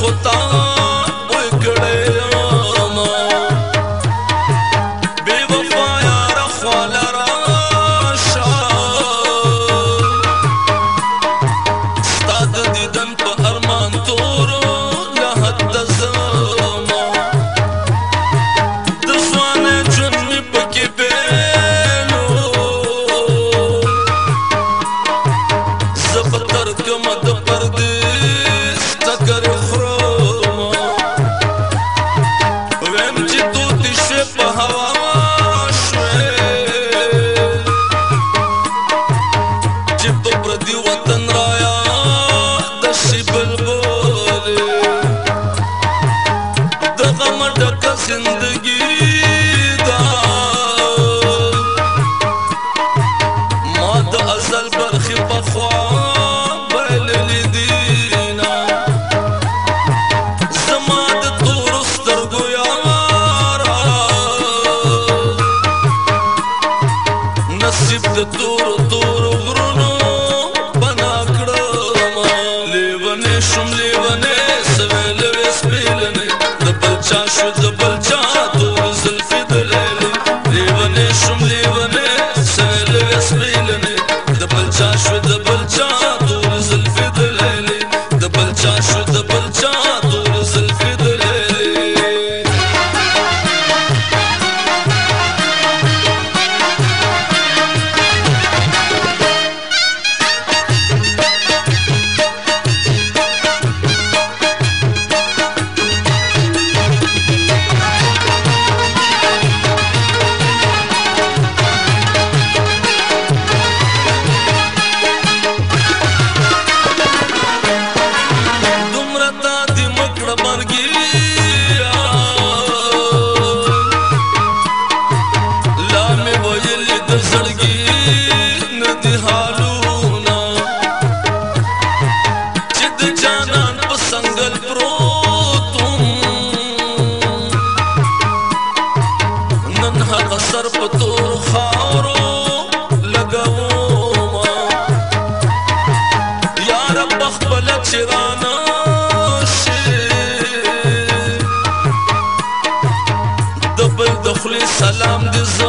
אחותה غزل بلخي پخوا بللی دینا زما د تور سترګو یارا نصیب د تور تور غرونو بنا کړم لیونه شم لیونه سویل وسپیلنه د بلچا شو د د جانان په سنگل پروتم نن هغه سر په تور خاورو لګوم یا رب خپل چرانا دبل دخل سلام دې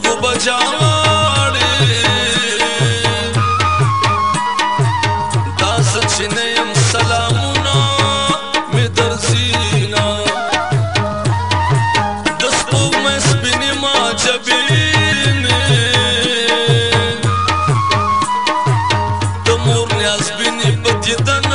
سترګو بجاړي تاس چې نه يم سلامونه مې درځينا د سپوږ مې سپینې ما جبینې د مور نه سپینې په دیدن